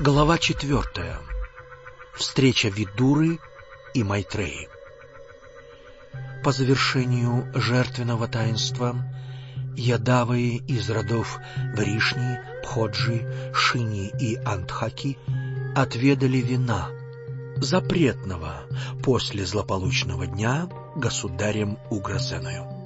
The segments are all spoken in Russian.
Глава четвертая. Встреча Видуры и Майтреи. По завершению жертвенного таинства ядавые из родов Вришни, Пходжи, Шини и Антхаки отведали вина, запретного после злополучного дня государем Угрозеною.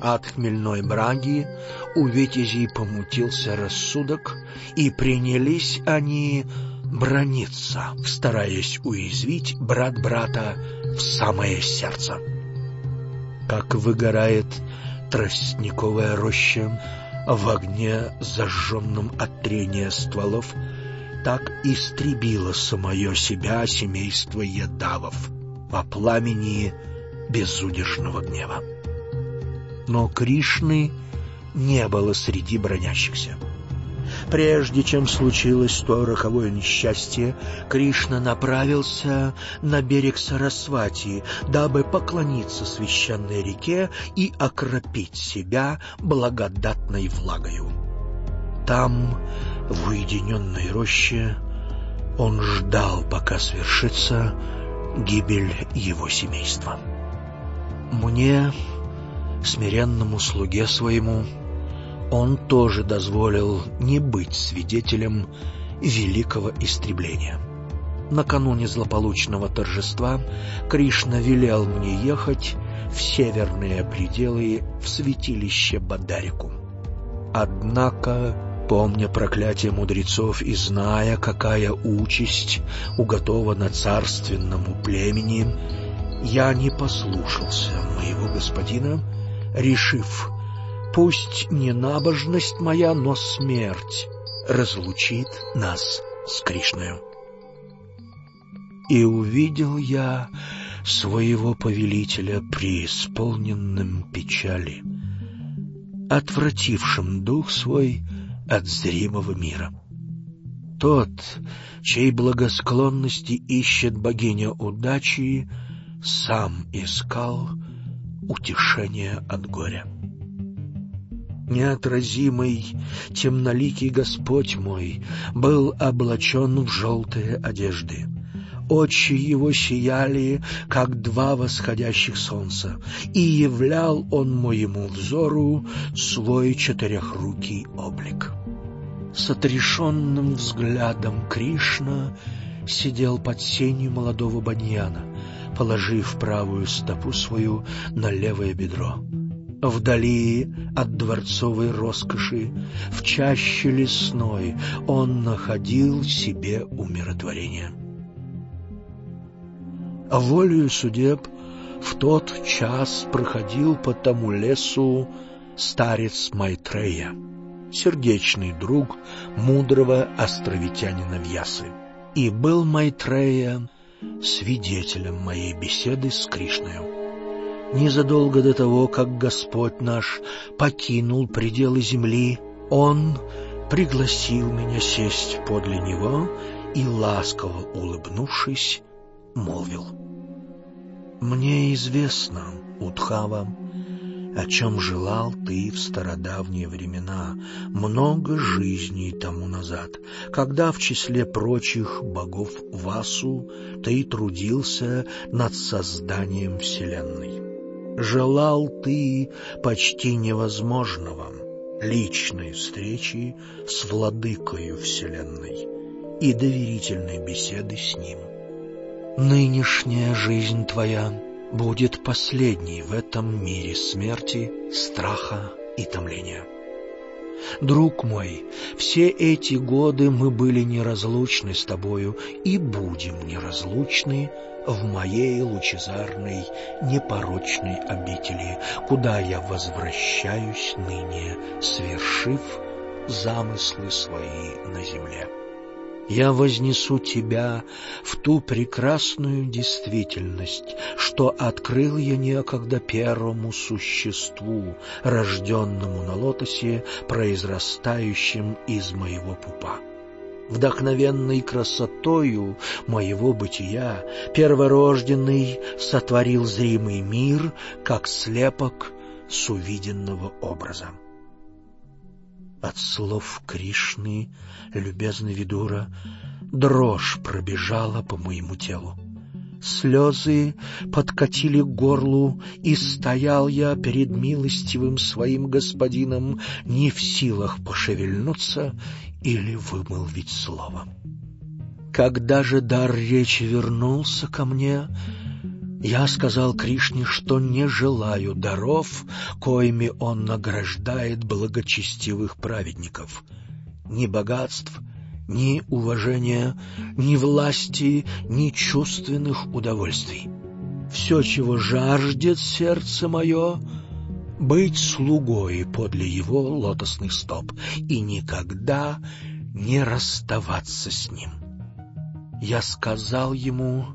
От хмельной браги у витязей помутился рассудок, и принялись они брониться, стараясь уязвить брат брата в самое сердце. Как выгорает тростниковая роща в огне, зажженном от трения стволов, так истребило самое себя семейство ядавов во пламени безудержного гнева но Кришны не было среди бронящихся. Прежде чем случилось то роковое несчастье, Кришна направился на берег Сарасвати, дабы поклониться священной реке и окропить себя благодатной влагою. Там, в уединенной роще, он ждал, пока свершится гибель его семейства. Мне смиренному слуге своему, он тоже дозволил не быть свидетелем великого истребления. Накануне злополучного торжества Кришна велел мне ехать в северные пределы в святилище Бадарику. Однако, помня проклятие мудрецов и зная, какая участь уготована царственному племени, я не послушался моего господина решив, пусть не набожность моя, но смерть разлучит нас с Кришною. И увидел я своего повелителя преисполненным печали, отвратившим дух свой от зримого мира. Тот, чей благосклонности ищет богиня удачи, сам искал утешение от горя. Неотразимый, темноликий Господь мой был облачен в желтые одежды. Очи его сияли, как два восходящих солнца, и являл он моему взору свой четырехрукий облик. С отрешенным взглядом Кришна сидел под сенью молодого баньяна, положив правую стопу свою на левое бедро. Вдали от дворцовой роскоши, в чаще лесной, он находил себе умиротворение. А волею судеб в тот час проходил по тому лесу старец Майтрея, сердечный друг мудрого островитянина Вьясы. И был Майтрея свидетелем моей беседы с Кришною. Незадолго до того, как Господь наш покинул пределы земли, Он пригласил меня сесть подле Него и, ласково улыбнувшись, молвил. «Мне известно, Удхава, о чем желал ты в стародавние времена, много жизней тому назад, когда в числе прочих богов Васу ты трудился над созданием Вселенной. Желал ты почти невозможного личной встречи с владыкою Вселенной и доверительной беседы с ним. Нынешняя жизнь твоя — будет последней в этом мире смерти, страха и томления. Друг мой, все эти годы мы были неразлучны с тобою и будем неразлучны в моей лучезарной, непорочной обители, куда я возвращаюсь ныне, свершив замыслы свои на земле я вознесу тебя в ту прекрасную действительность, что открыл я некогда первому существу, рожденному на лотосе, произрастающем из моего пупа. Вдохновенной красотою моего бытия перворожденный сотворил зримый мир, как слепок с увиденного образа. От слов Кришны, любезный Видура, Дрожь пробежала по моему телу. Слезы подкатили к горлу, и стоял я перед милостивым своим господином, не в силах пошевельнуться или вымолвить слово. Когда же дар речи вернулся ко мне, я сказал Кришне, что не желаю даров, коими он награждает благочестивых праведников, ни богатств, ни уважения, ни власти, ни чувственных удовольствий. Все, чего жаждет сердце мое, быть слугой подле его лотосных стоп и никогда не расставаться с ним. Я сказал ему,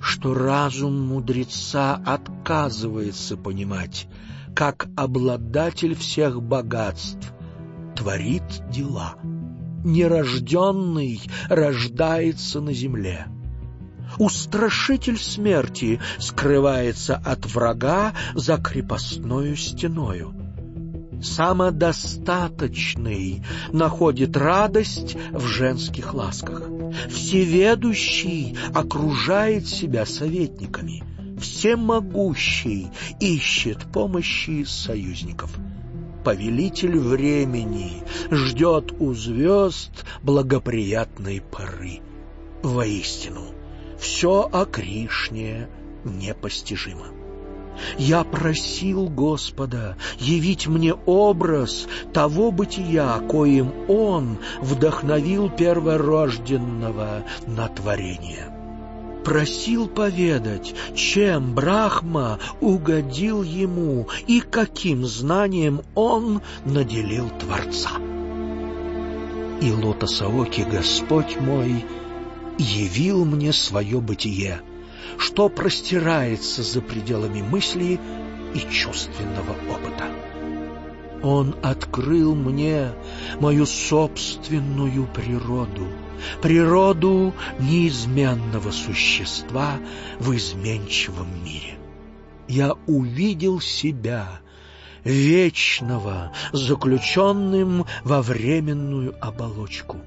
что разум мудреца отказывается понимать, как обладатель всех богатств творит дела — нерожденный рождается на земле. Устрашитель смерти скрывается от врага за крепостною стеною. Самодостаточный находит радость в женских ласках. Всеведущий окружает себя советниками. Всемогущий ищет помощи союзников повелитель времени ждет у звезд благоприятной поры. Воистину, все о Кришне непостижимо. Я просил Господа явить мне образ того бытия, коим Он вдохновил перворожденного на творение просил поведать, чем Брахма угодил ему и каким знанием он наделил Творца. И Лотосаоки Господь мой явил мне свое бытие, что простирается за пределами мысли и чувственного опыта. Он открыл мне мою собственную природу — природу неизменного существа в изменчивом мире. Я увидел себя, вечного, заключенным во временную оболочку.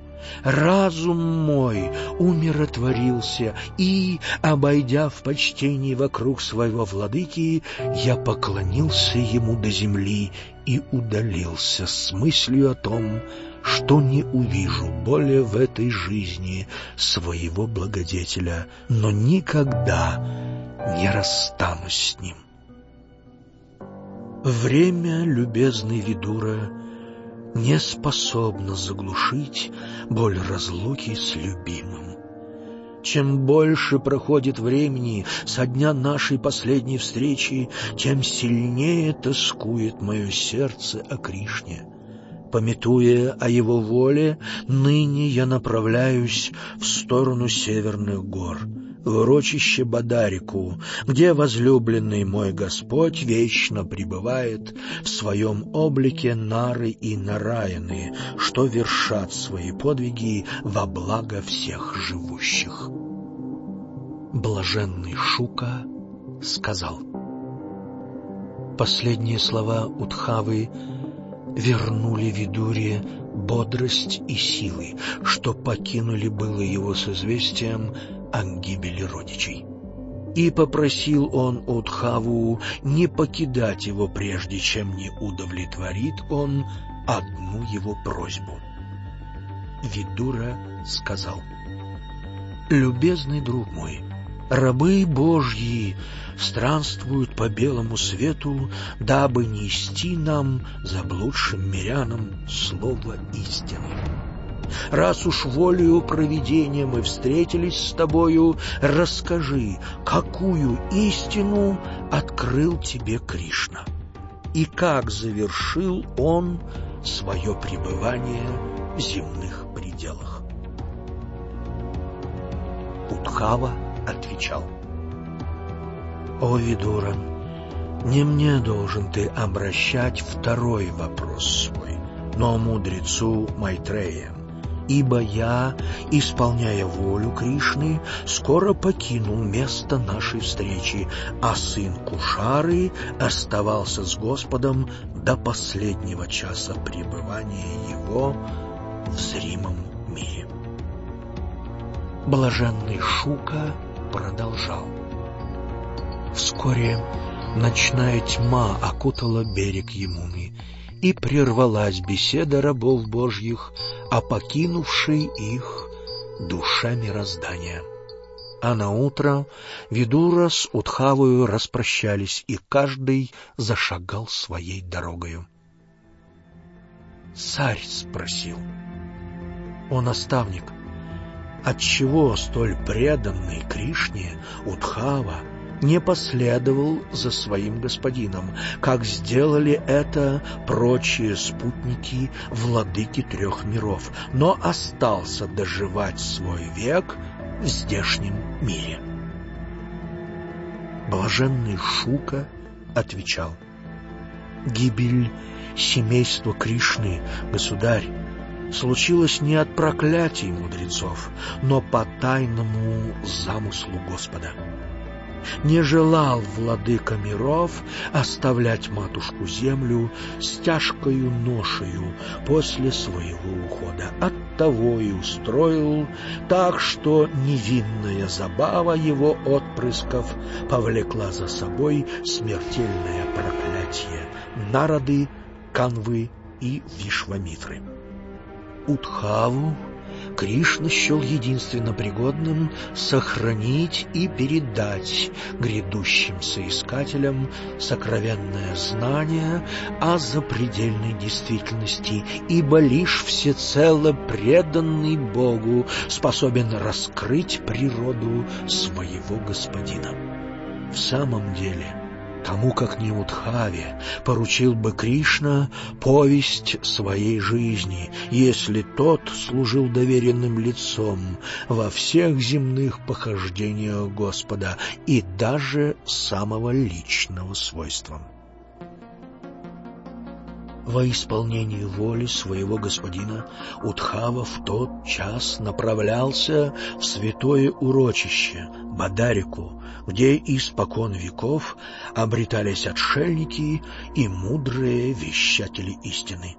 Разум мой умиротворился, и, обойдя в почтении вокруг своего владыки, я поклонился ему до земли и удалился с мыслью о том, что не увижу более в этой жизни своего благодетеля, но никогда не расстанусь с ним. Время, любезный Видура, не способно заглушить боль разлуки с любимым. Чем больше проходит времени со дня нашей последней встречи, тем сильнее тоскует мое сердце о Кришне. Пометуя о его воле, ныне я направляюсь в сторону северных гор, в урочище Бадарику, где возлюбленный мой Господь вечно пребывает в своем облике Нары и Нараяны, что вершат свои подвиги во благо всех живущих. Блаженный Шука сказал. Последние слова Утхавы — вернули Видуре бодрость и силы, что покинули было его с известием о гибели родичей. И попросил он Удхаву не покидать его, прежде чем не удовлетворит он одну его просьбу. Видура сказал, «Любезный друг мой, рабы Божьи странствуют по белому свету, дабы нести нам, заблудшим мирянам, слово истины. Раз уж волею провидения мы встретились с тобою, расскажи, какую истину открыл тебе Кришна, и как завершил он свое пребывание в земных пределах. Удхава отвечал — «О, Видура, не мне должен ты обращать второй вопрос свой, но мудрецу Майтрея, ибо я, исполняя волю Кришны, скоро покинул место нашей встречи, а сын Кушары оставался с Господом до последнего часа пребывания его в зримом мире. Блаженный Шука продолжал. Вскоре ночная тьма окутала берег Емуны, и прервалась беседа рабов Божьих о покинувшей их душа мироздания. А на утро Видура с Утхавою распрощались, и каждый зашагал своей дорогою. Царь спросил. «О, наставник, отчего столь преданный Кришне Утхава не последовал за своим господином, как сделали это прочие спутники владыки трех миров, но остался доживать свой век в здешнем мире. Блаженный Шука отвечал, «Гибель семейства Кришны, государь, случилась не от проклятий мудрецов, но по тайному замыслу Господа. Не желал владыка миров оставлять матушку-землю с тяжкою ношею после своего ухода. Оттого и устроил так, что невинная забава его отпрысков повлекла за собой смертельное проклятие народы, канвы и вишвамитры. Утхаву Кришна счел единственно пригодным сохранить и передать грядущим соискателям сокровенное знание о запредельной действительности, ибо лишь всецело преданный Богу способен раскрыть природу своего господина. В самом деле, Кому, как не Удхаве, поручил бы Кришна повесть своей жизни, если тот служил доверенным лицом во всех земных похождениях Господа и даже самого личного свойства. Во исполнении воли своего господина Утхава в тот час направлялся в святое урочище Бадарику, где испокон веков обретались отшельники и мудрые вещатели истины.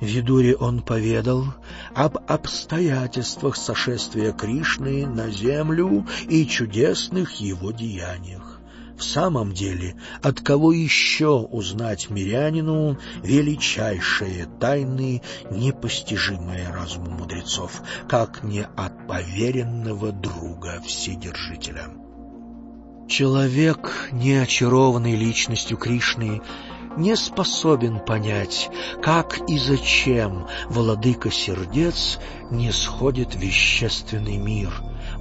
Видуре он поведал об обстоятельствах сошествия Кришны на землю и чудесных его деяниях. В самом деле, от кого еще узнать мирянину величайшие тайны, непостижимые разуму мудрецов, как не от поверенного друга Вседержителя? Человек, не очарованный личностью Кришны, не способен понять, как и зачем владыка сердец не сходит в вещественный мир.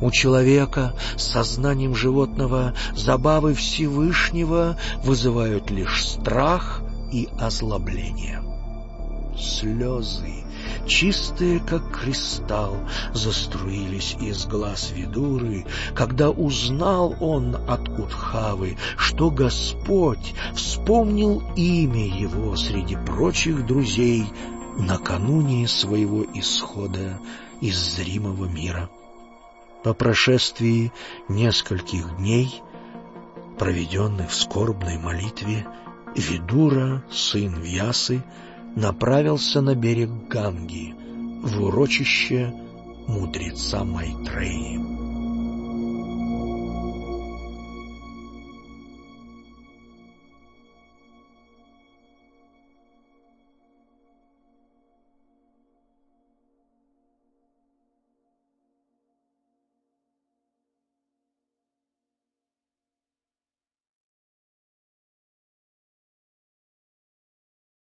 У человека сознанием животного забавы Всевышнего вызывают лишь страх и озлобление. Слезы чистые, как кристалл, заструились из глаз Видуры, когда узнал он от Утхавы, что Господь вспомнил имя его среди прочих друзей накануне своего исхода из зримого мира. По прошествии нескольких дней, проведенных в скорбной молитве, Видура, сын Вьясы, направился на берег Ганги, в урочище мудреца Майтреи.